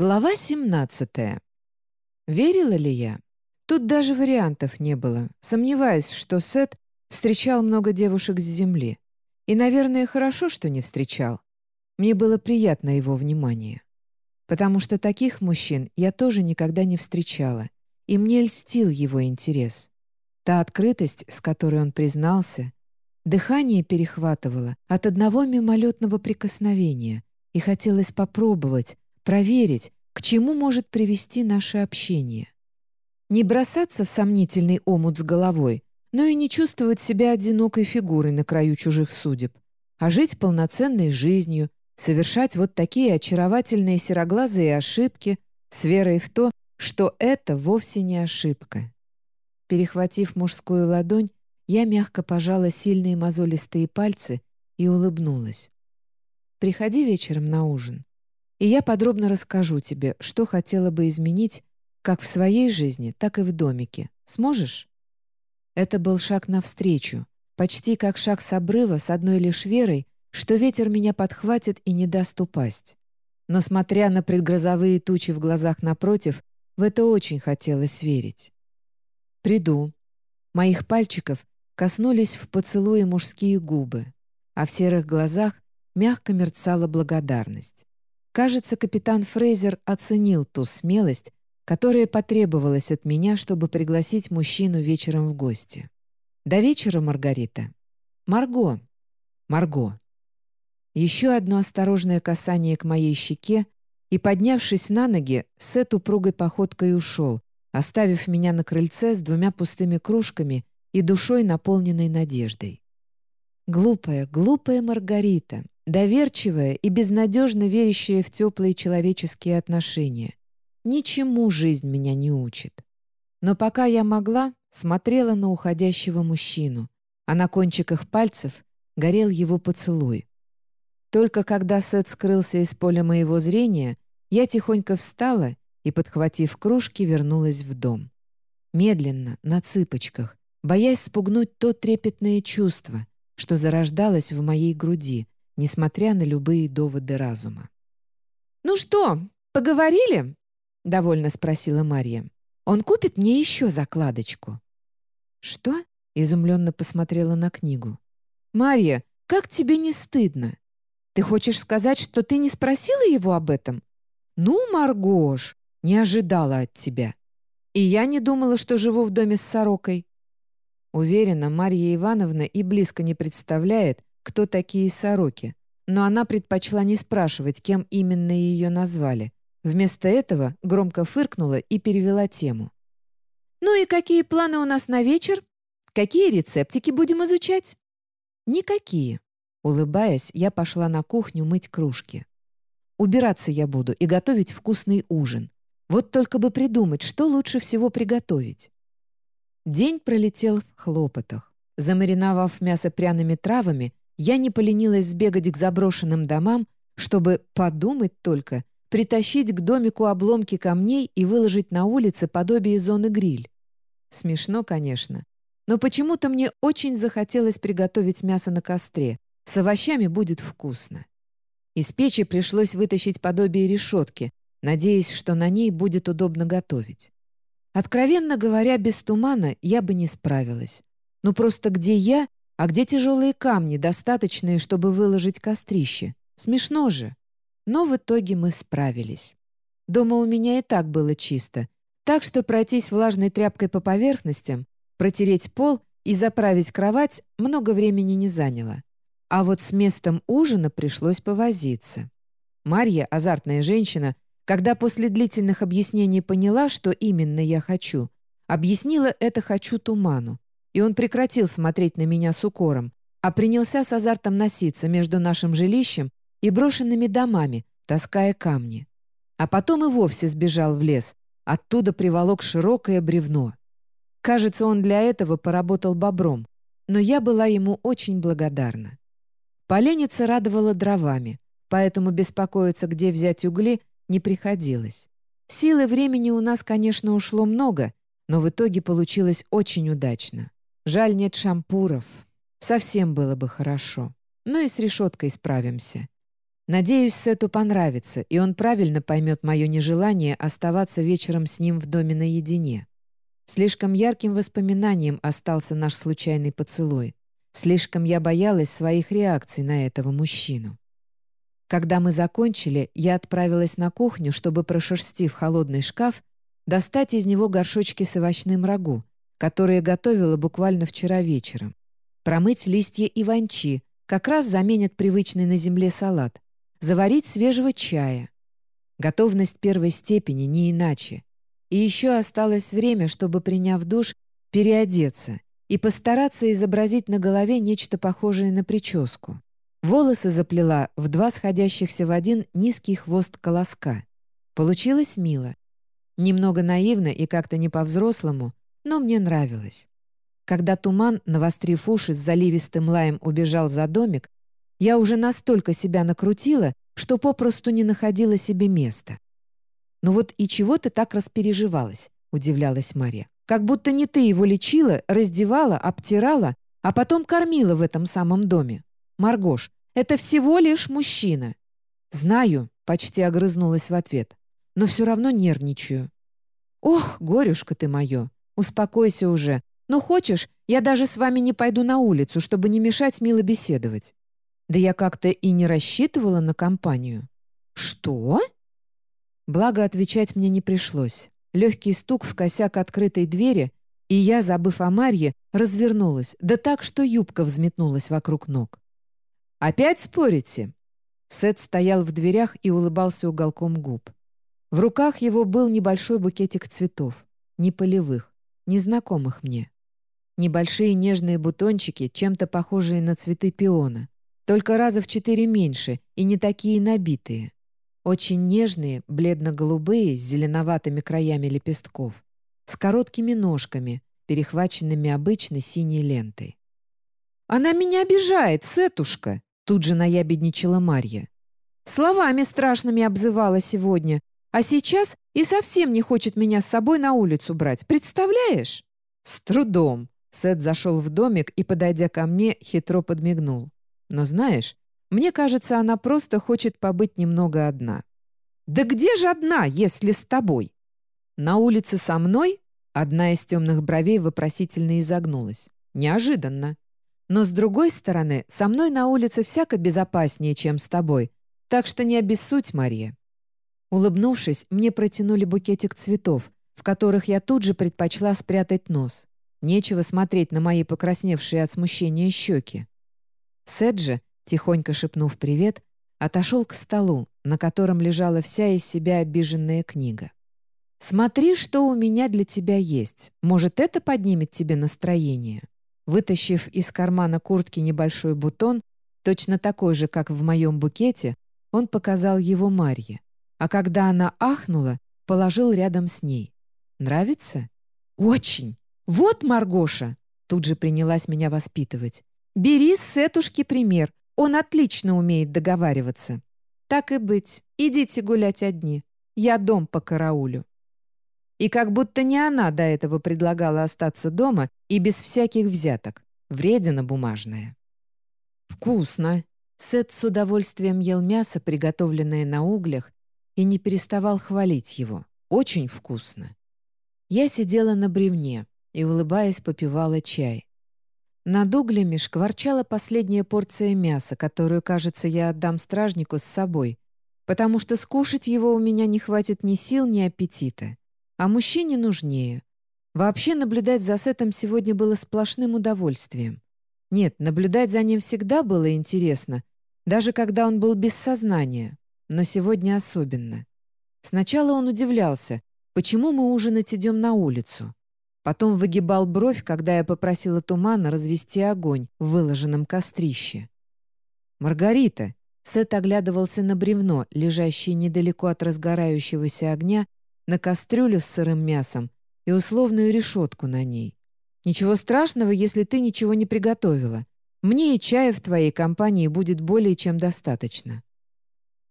Глава 17. Верила ли я? Тут даже вариантов не было. Сомневаюсь, что Сет встречал много девушек с земли. И, наверное, хорошо, что не встречал. Мне было приятно его внимание. Потому что таких мужчин я тоже никогда не встречала, и мне льстил его интерес. Та открытость, с которой он признался, дыхание перехватывало от одного мимолетного прикосновения, и хотелось попробовать, проверить, к чему может привести наше общение. Не бросаться в сомнительный омут с головой, но и не чувствовать себя одинокой фигурой на краю чужих судеб, а жить полноценной жизнью, совершать вот такие очаровательные сероглазые ошибки с верой в то, что это вовсе не ошибка. Перехватив мужскую ладонь, я мягко пожала сильные мозолистые пальцы и улыбнулась. «Приходи вечером на ужин и я подробно расскажу тебе, что хотела бы изменить как в своей жизни, так и в домике. Сможешь?» Это был шаг навстречу, почти как шаг с обрыва с одной лишь верой, что ветер меня подхватит и не даст упасть. Но, смотря на предгрозовые тучи в глазах напротив, в это очень хотелось верить. «Приду». Моих пальчиков коснулись в поцелуе мужские губы, а в серых глазах мягко мерцала благодарность. Кажется, капитан Фрейзер оценил ту смелость, которая потребовалась от меня, чтобы пригласить мужчину вечером в гости. До вечера, Маргарита. Марго. Марго. Еще одно осторожное касание к моей щеке, и, поднявшись на ноги, Сет упругой походкой ушел, оставив меня на крыльце с двумя пустыми кружками и душой, наполненной надеждой. Глупая, глупая Маргарита, доверчивая и безнадежно верящая в теплые человеческие отношения. Ничему жизнь меня не учит. Но пока я могла, смотрела на уходящего мужчину, а на кончиках пальцев горел его поцелуй. Только когда Сет скрылся из поля моего зрения, я тихонько встала и, подхватив кружки, вернулась в дом. Медленно, на цыпочках, боясь спугнуть то трепетное чувство, что зарождалось в моей груди, несмотря на любые доводы разума. «Ну что, поговорили?» — довольно спросила Марья. «Он купит мне еще закладочку». «Что?» — изумленно посмотрела на книгу. «Марья, как тебе не стыдно? Ты хочешь сказать, что ты не спросила его об этом? Ну, Маргош, не ожидала от тебя. И я не думала, что живу в доме с сорокой». Уверена, Марья Ивановна и близко не представляет, кто такие сороки, но она предпочла не спрашивать, кем именно ее назвали. Вместо этого громко фыркнула и перевела тему. «Ну и какие планы у нас на вечер? Какие рецептики будем изучать?» «Никакие». Улыбаясь, я пошла на кухню мыть кружки. «Убираться я буду и готовить вкусный ужин. Вот только бы придумать, что лучше всего приготовить». День пролетел в хлопотах. Замариновав мясо пряными травами, я не поленилась сбегать к заброшенным домам, чтобы подумать только, притащить к домику обломки камней и выложить на улице подобие зоны гриль. Смешно, конечно. Но почему-то мне очень захотелось приготовить мясо на костре. С овощами будет вкусно. Из печи пришлось вытащить подобие решетки, надеясь, что на ней будет удобно готовить. Откровенно говоря, без тумана я бы не справилась. Ну просто где я а где тяжелые камни, достаточные, чтобы выложить кострище? Смешно же. Но в итоге мы справились. Дома у меня и так было чисто, так что пройтись влажной тряпкой по поверхностям, протереть пол и заправить кровать много времени не заняло. А вот с местом ужина пришлось повозиться. Марья, азартная женщина, когда после длительных объяснений поняла, что именно я хочу, объяснила это «хочу туману» и он прекратил смотреть на меня с укором, а принялся с азартом носиться между нашим жилищем и брошенными домами, таская камни. А потом и вовсе сбежал в лес, оттуда приволок широкое бревно. Кажется, он для этого поработал бобром, но я была ему очень благодарна. Поленница радовала дровами, поэтому беспокоиться, где взять угли, не приходилось. Силы времени у нас, конечно, ушло много, но в итоге получилось очень удачно. Жаль, нет шампуров. Совсем было бы хорошо. Ну и с решеткой справимся. Надеюсь, Сету понравится, и он правильно поймет мое нежелание оставаться вечером с ним в доме наедине. Слишком ярким воспоминанием остался наш случайный поцелуй. Слишком я боялась своих реакций на этого мужчину. Когда мы закончили, я отправилась на кухню, чтобы, прошерстив холодный шкаф, достать из него горшочки с овощным рагу, которые готовила буквально вчера вечером. Промыть листья иванчи, как раз заменят привычный на земле салат. Заварить свежего чая. Готовность первой степени, не иначе. И еще осталось время, чтобы, приняв душ, переодеться и постараться изобразить на голове нечто похожее на прическу. Волосы заплела в два сходящихся в один низкий хвост колоска. Получилось мило. Немного наивно и как-то не по-взрослому, но мне нравилось. Когда туман, навострив уши с заливистым лаем, убежал за домик, я уже настолько себя накрутила, что попросту не находила себе места. «Ну вот и чего ты так распереживалась?» — удивлялась Мария. «Как будто не ты его лечила, раздевала, обтирала, а потом кормила в этом самом доме. Маргош, это всего лишь мужчина». «Знаю», — почти огрызнулась в ответ, «но все равно нервничаю». «Ох, горюшка ты мое, успокойся уже. Ну хочешь, я даже с вами не пойду на улицу, чтобы не мешать мило беседовать». «Да я как-то и не рассчитывала на компанию». «Что?» Благо, отвечать мне не пришлось. Легкий стук в косяк открытой двери, и я, забыв о Марье, развернулась, да так, что юбка взметнулась вокруг ног. «Опять спорите?» Сет стоял в дверях и улыбался уголком губ. В руках его был небольшой букетик цветов, не полевых, незнакомых мне. Небольшие нежные бутончики, чем-то похожие на цветы пиона, только раза в четыре меньше и не такие набитые. Очень нежные, бледно-голубые, с зеленоватыми краями лепестков, с короткими ножками, перехваченными обычной синей лентой. «Она меня обижает, Сетушка!» Тут же наябедничала Марья. «Словами страшными обзывала сегодня, а сейчас и совсем не хочет меня с собой на улицу брать, представляешь?» «С трудом!» Сет зашел в домик и, подойдя ко мне, хитро подмигнул. «Но знаешь, мне кажется, она просто хочет побыть немного одна. «Да где же одна, если с тобой?» «На улице со мной?» Одна из темных бровей вопросительно изогнулась. «Неожиданно. Но, с другой стороны, со мной на улице всяко безопаснее, чем с тобой. Так что не обессудь, Мария». Улыбнувшись, мне протянули букетик цветов, в которых я тут же предпочла спрятать нос. Нечего смотреть на мои покрасневшие от смущения щеки. Седжи, тихонько шепнув привет, отошел к столу, на котором лежала вся из себя обиженная книга. «Смотри, что у меня для тебя есть. Может, это поднимет тебе настроение?» Вытащив из кармана куртки небольшой бутон, точно такой же, как в моем букете, он показал его Марье. А когда она ахнула, положил рядом с ней. «Нравится?» «Очень! Вот, Маргоша!» Тут же принялась меня воспитывать. «Бери с Сетушки пример. Он отлично умеет договариваться. Так и быть, идите гулять одни. Я дом по караулю. И как будто не она до этого предлагала остаться дома и без всяких взяток. Вредина бумажная. Вкусно. Сет с удовольствием ел мясо, приготовленное на углях, и не переставал хвалить его. Очень вкусно. Я сидела на бревне и, улыбаясь, попивала чай. Над углями шкварчала последняя порция мяса, которую, кажется, я отдам стражнику с собой, потому что скушать его у меня не хватит ни сил, ни аппетита. А мужчине нужнее. Вообще наблюдать за Сетом сегодня было сплошным удовольствием. Нет, наблюдать за ним всегда было интересно, даже когда он был без сознания, но сегодня особенно. Сначала он удивлялся, почему мы ужинать идем на улицу. Потом выгибал бровь, когда я попросила тумана развести огонь в выложенном кострище. «Маргарита!» Сет оглядывался на бревно, лежащее недалеко от разгорающегося огня, на кастрюлю с сырым мясом и условную решетку на ней. «Ничего страшного, если ты ничего не приготовила. Мне и чая в твоей компании будет более чем достаточно».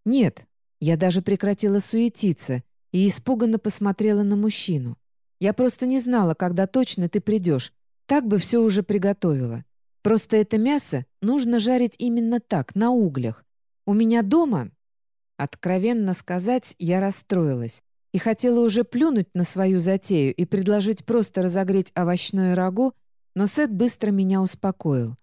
«Нет», я даже прекратила суетиться и испуганно посмотрела на мужчину. Я просто не знала, когда точно ты придешь. Так бы все уже приготовила. Просто это мясо нужно жарить именно так, на углях. У меня дома...» Откровенно сказать, я расстроилась и хотела уже плюнуть на свою затею и предложить просто разогреть овощное рагу, но Сет быстро меня успокоил.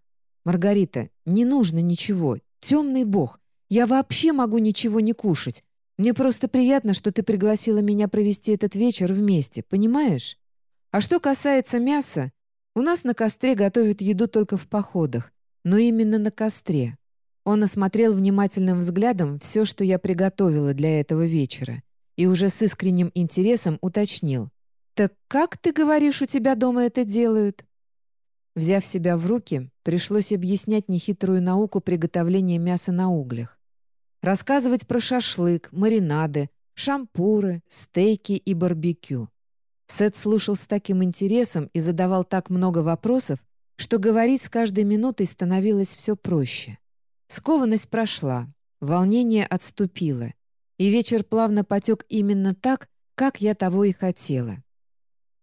«Маргарита, не нужно ничего. Темный бог. Я вообще могу ничего не кушать. Мне просто приятно, что ты пригласила меня провести этот вечер вместе, понимаешь? А что касается мяса, у нас на костре готовят еду только в походах, но именно на костре. Он осмотрел внимательным взглядом все, что я приготовила для этого вечера, и уже с искренним интересом уточнил. «Так как, ты говоришь, у тебя дома это делают?» Взяв себя в руки, пришлось объяснять нехитрую науку приготовления мяса на углях. Рассказывать про шашлык, маринады, шампуры, стейки и барбекю. Сет слушал с таким интересом и задавал так много вопросов, что говорить с каждой минутой становилось все проще. Скованность прошла, волнение отступило, и вечер плавно потек именно так, как я того и хотела.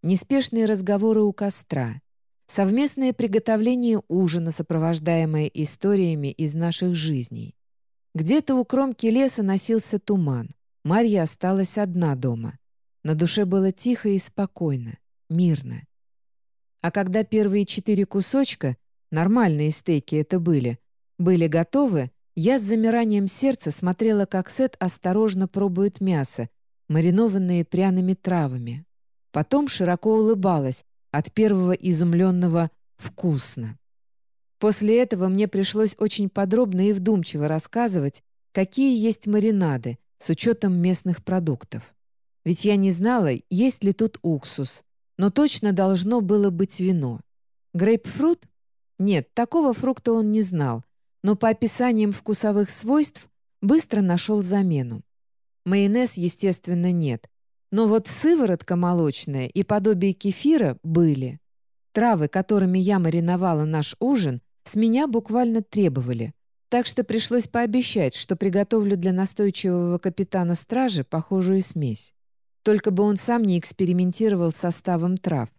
Неспешные разговоры у костра, совместное приготовление ужина, сопровождаемое историями из наших жизней. Где-то у кромки леса носился туман. Марья осталась одна дома. На душе было тихо и спокойно, мирно. А когда первые четыре кусочка, нормальные стейки это были, были готовы, я с замиранием сердца смотрела, как Сет осторожно пробует мясо, маринованное пряными травами. Потом широко улыбалась от первого изумленного «вкусно». После этого мне пришлось очень подробно и вдумчиво рассказывать, какие есть маринады с учетом местных продуктов. Ведь я не знала, есть ли тут уксус, но точно должно было быть вино. Грейпфрут? Нет, такого фрукта он не знал, но по описаниям вкусовых свойств быстро нашел замену. Майонез, естественно, нет. Но вот сыворотка молочная и подобие кефира были. Травы, которыми я мариновала наш ужин, с меня буквально требовали. Так что пришлось пообещать, что приготовлю для настойчивого капитана стражи похожую смесь. Только бы он сам не экспериментировал с составом трав.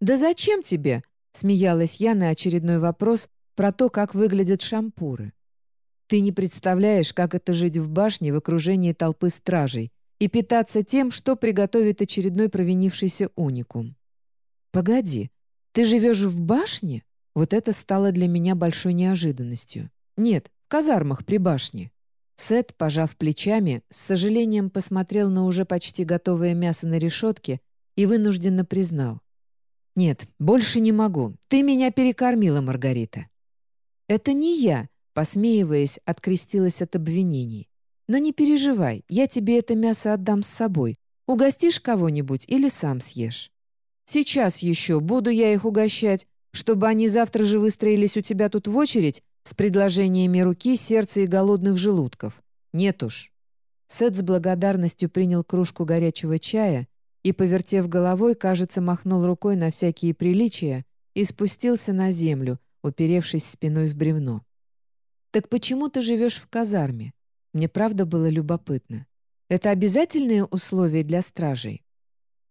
«Да зачем тебе?» — смеялась я на очередной вопрос, про то, как выглядят шампуры. Ты не представляешь, как это жить в башне в окружении толпы стражей и питаться тем, что приготовит очередной провинившийся уникум. Погоди, ты живешь в башне? Вот это стало для меня большой неожиданностью. Нет, в казармах при башне. Сет, пожав плечами, с сожалением посмотрел на уже почти готовое мясо на решетке и вынужденно признал. «Нет, больше не могу. Ты меня перекормила, Маргарита». «Это не я», — посмеиваясь, открестилась от обвинений. «Но не переживай, я тебе это мясо отдам с собой. Угостишь кого-нибудь или сам съешь?» «Сейчас еще буду я их угощать, чтобы они завтра же выстроились у тебя тут в очередь с предложениями руки, сердца и голодных желудков. Нет уж». Сет с благодарностью принял кружку горячего чая и, повертев головой, кажется, махнул рукой на всякие приличия и спустился на землю, уперевшись спиной в бревно. «Так почему ты живешь в казарме?» Мне правда было любопытно. «Это обязательные условия для стражей?»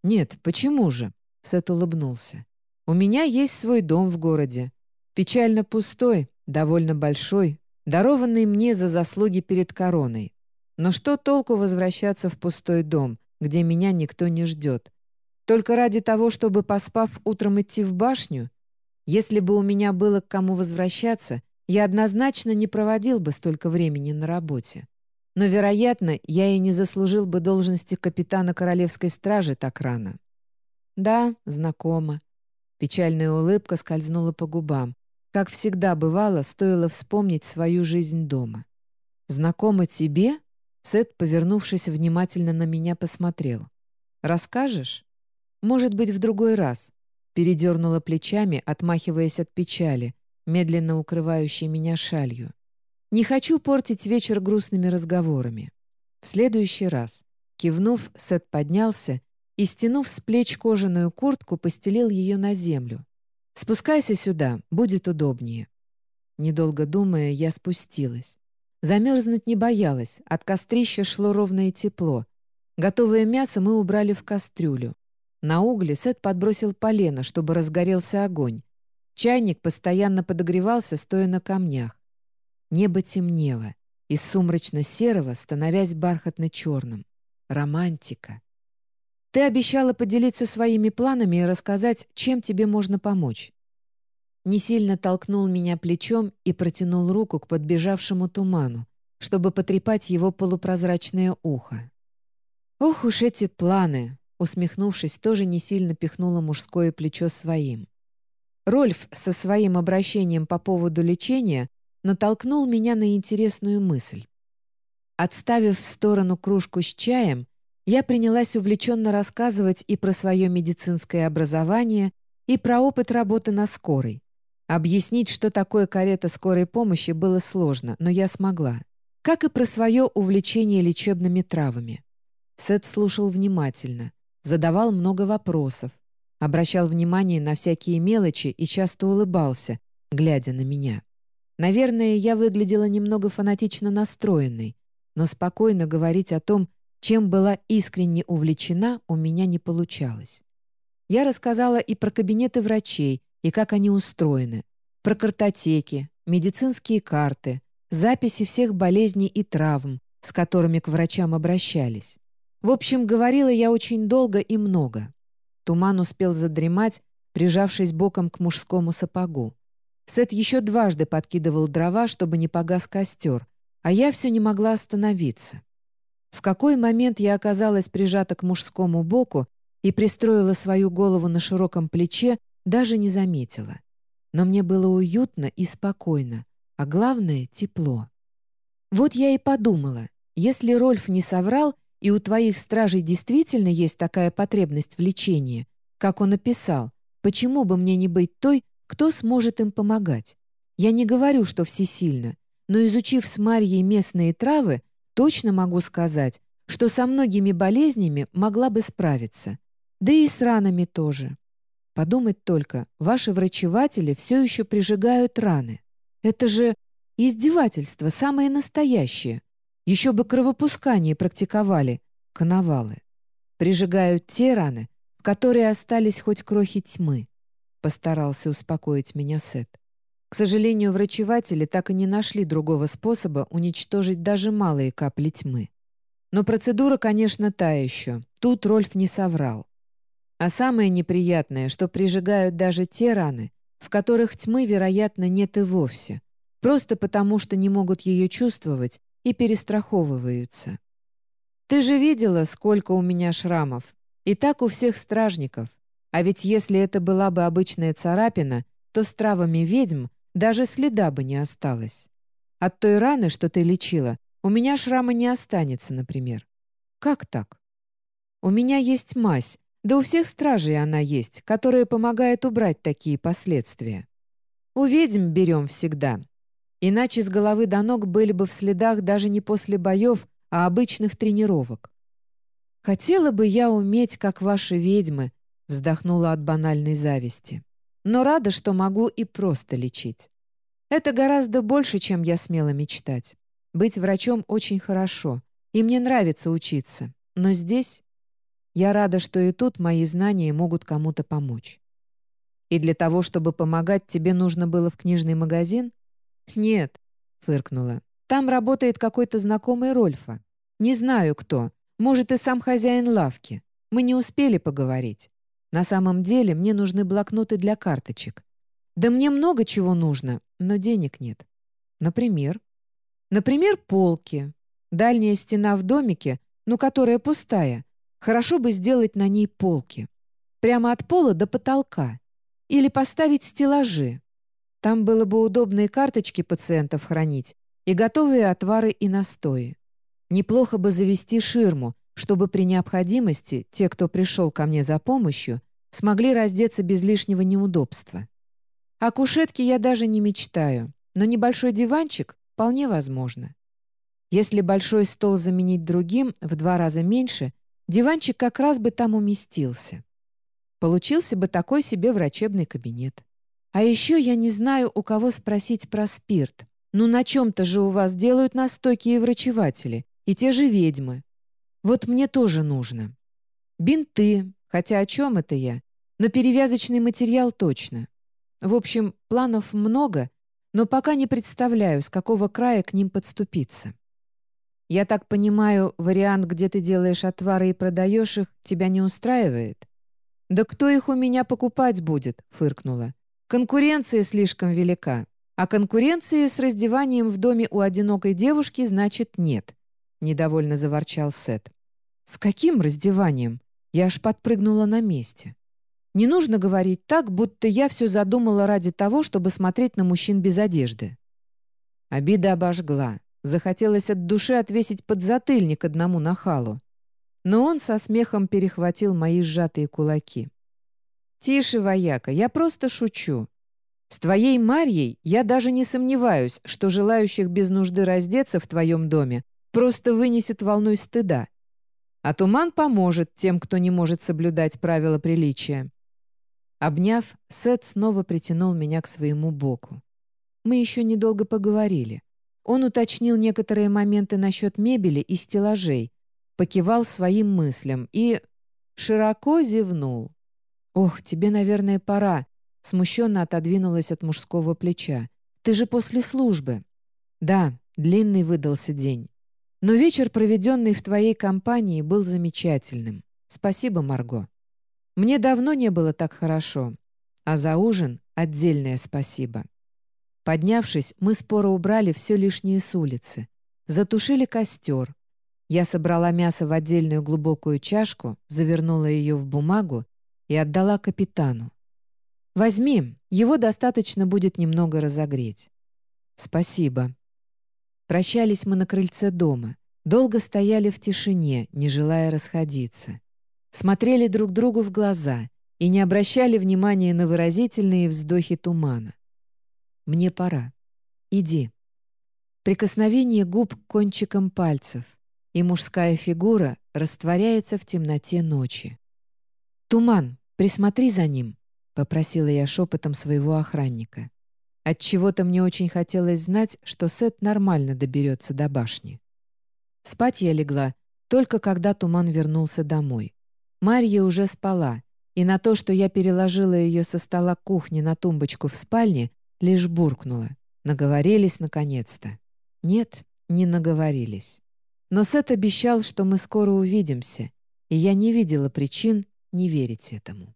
«Нет, почему же?» — Сет улыбнулся. «У меня есть свой дом в городе. Печально пустой, довольно большой, дарованный мне за заслуги перед короной. Но что толку возвращаться в пустой дом, где меня никто не ждет? Только ради того, чтобы, поспав, утром идти в башню? Если бы у меня было к кому возвращаться, я однозначно не проводил бы столько времени на работе. Но, вероятно, я и не заслужил бы должности капитана Королевской стражи так рано. Да, знакомо. Печальная улыбка скользнула по губам. Как всегда бывало, стоило вспомнить свою жизнь дома. «Знакомо тебе?» Сет, повернувшись, внимательно на меня посмотрел. «Расскажешь?» «Может быть, в другой раз. Передернула плечами, отмахиваясь от печали, медленно укрывающей меня шалью. Не хочу портить вечер грустными разговорами. В следующий раз, кивнув, Сет поднялся и, стянув с плеч кожаную куртку, постелил ее на землю. «Спускайся сюда, будет удобнее». Недолго думая, я спустилась. Замерзнуть не боялась, от кострища шло ровное тепло. Готовое мясо мы убрали в кастрюлю. На угле Сет подбросил полено, чтобы разгорелся огонь. Чайник постоянно подогревался, стоя на камнях. Небо темнело. из сумрачно-серого становясь бархатно-черным. Романтика. Ты обещала поделиться своими планами и рассказать, чем тебе можно помочь. Не сильно толкнул меня плечом и протянул руку к подбежавшему туману, чтобы потрепать его полупрозрачное ухо. «Ох уж эти планы!» Усмехнувшись, тоже не сильно пихнула мужское плечо своим. Рольф со своим обращением по поводу лечения натолкнул меня на интересную мысль. Отставив в сторону кружку с чаем, я принялась увлеченно рассказывать и про свое медицинское образование, и про опыт работы на скорой. Объяснить, что такое карета скорой помощи, было сложно, но я смогла. Как и про свое увлечение лечебными травами. Сет слушал внимательно, задавал много вопросов, обращал внимание на всякие мелочи и часто улыбался, глядя на меня. Наверное, я выглядела немного фанатично настроенной, но спокойно говорить о том, чем была искренне увлечена, у меня не получалось. Я рассказала и про кабинеты врачей, и как они устроены, про картотеки, медицинские карты, записи всех болезней и травм, с которыми к врачам обращались. В общем, говорила я очень долго и много. Туман успел задремать, прижавшись боком к мужскому сапогу. Сет еще дважды подкидывал дрова, чтобы не погас костер, а я все не могла остановиться. В какой момент я оказалась прижата к мужскому боку и пристроила свою голову на широком плече, даже не заметила. Но мне было уютно и спокойно, а главное — тепло. Вот я и подумала, если Рольф не соврал, и у твоих стражей действительно есть такая потребность в лечении, как он описал, почему бы мне не быть той, кто сможет им помогать? Я не говорю, что всесильно, но изучив с Марьей местные травы, точно могу сказать, что со многими болезнями могла бы справиться. Да и с ранами тоже. Подумать только, ваши врачеватели все еще прижигают раны. Это же издевательство, самое настоящее. Еще бы кровопускание практиковали, коновалы. Прижигают те раны, в которые остались хоть крохи тьмы. Постарался успокоить меня Сет. К сожалению, врачеватели так и не нашли другого способа уничтожить даже малые капли тьмы. Но процедура, конечно, та еще. Тут Рольф не соврал. А самое неприятное, что прижигают даже те раны, в которых тьмы, вероятно, нет и вовсе, просто потому, что не могут ее чувствовать и перестраховываются. Ты же видела, сколько у меня шрамов. И так у всех стражников. А ведь если это была бы обычная царапина, то с травами ведьм даже следа бы не осталось. От той раны, что ты лечила, у меня шрама не останется, например. Как так? У меня есть мазь, да у всех стражей она есть, которая помогает убрать такие последствия. У ведьм берем всегда. Иначе с головы до ног были бы в следах даже не после боев, а обычных тренировок. Хотела бы я уметь, как ваши ведьмы, Вздохнула от банальной зависти. Но рада, что могу и просто лечить. Это гораздо больше, чем я смела мечтать. Быть врачом очень хорошо, и мне нравится учиться. Но здесь я рада, что и тут мои знания могут кому-то помочь. И для того, чтобы помогать, тебе нужно было в книжный магазин? Нет, фыркнула. Там работает какой-то знакомый Рольфа. Не знаю кто. Может, и сам хозяин лавки. Мы не успели поговорить. На самом деле мне нужны блокноты для карточек. Да мне много чего нужно, но денег нет. Например? Например, полки. Дальняя стена в домике, ну, которая пустая. Хорошо бы сделать на ней полки. Прямо от пола до потолка. Или поставить стеллажи. Там было бы удобно и карточки пациентов хранить, и готовые отвары и настои. Неплохо бы завести ширму, чтобы при необходимости те, кто пришел ко мне за помощью, смогли раздеться без лишнего неудобства. О кушетке я даже не мечтаю, но небольшой диванчик вполне возможно. Если большой стол заменить другим в два раза меньше, диванчик как раз бы там уместился. Получился бы такой себе врачебный кабинет. А еще я не знаю, у кого спросить про спирт. Ну на чем-то же у вас делают настойки и врачеватели, и те же ведьмы. Вот мне тоже нужно. Бинты, хотя о чем это я? Но перевязочный материал точно. В общем, планов много, но пока не представляю, с какого края к ним подступиться. Я так понимаю, вариант, где ты делаешь отвары и продаешь их, тебя не устраивает? «Да кто их у меня покупать будет?» — фыркнула. «Конкуренция слишком велика. А конкуренции с раздеванием в доме у одинокой девушки значит нет», — недовольно заворчал Сет. «С каким раздеванием?» Я аж подпрыгнула на месте. Не нужно говорить так, будто я все задумала ради того, чтобы смотреть на мужчин без одежды. Обида обожгла. Захотелось от души отвесить подзатыльник одному нахалу. Но он со смехом перехватил мои сжатые кулаки. «Тише, вояка, я просто шучу. С твоей Марьей я даже не сомневаюсь, что желающих без нужды раздеться в твоем доме просто вынесет волной стыда. А туман поможет тем, кто не может соблюдать правила приличия». Обняв, Сет снова притянул меня к своему боку. Мы еще недолго поговорили. Он уточнил некоторые моменты насчет мебели и стеллажей, покивал своим мыслям и... широко зевнул. «Ох, тебе, наверное, пора», — смущенно отодвинулась от мужского плеча. «Ты же после службы». «Да, длинный выдался день. Но вечер, проведенный в твоей компании, был замечательным. Спасибо, Марго. Мне давно не было так хорошо. А за ужин — отдельное спасибо». Поднявшись, мы споро убрали все лишнее с улицы. Затушили костер. Я собрала мясо в отдельную глубокую чашку, завернула ее в бумагу и отдала капитану. «Возьми, его достаточно будет немного разогреть». «Спасибо». Прощались мы на крыльце дома. Долго стояли в тишине, не желая расходиться. Смотрели друг другу в глаза и не обращали внимания на выразительные вздохи тумана. Мне пора. Иди». Прикосновение губ к кончикам пальцев, и мужская фигура растворяется в темноте ночи. «Туман, присмотри за ним», — попросила я шепотом своего охранника. От чего то мне очень хотелось знать, что Сет нормально доберется до башни. Спать я легла, только когда Туман вернулся домой. Марья уже спала, и на то, что я переложила ее со стола кухни на тумбочку в спальне, Лишь буркнула. Наговорились наконец-то. Нет, не наговорились. Но Сет обещал, что мы скоро увидимся, и я не видела причин не верить этому.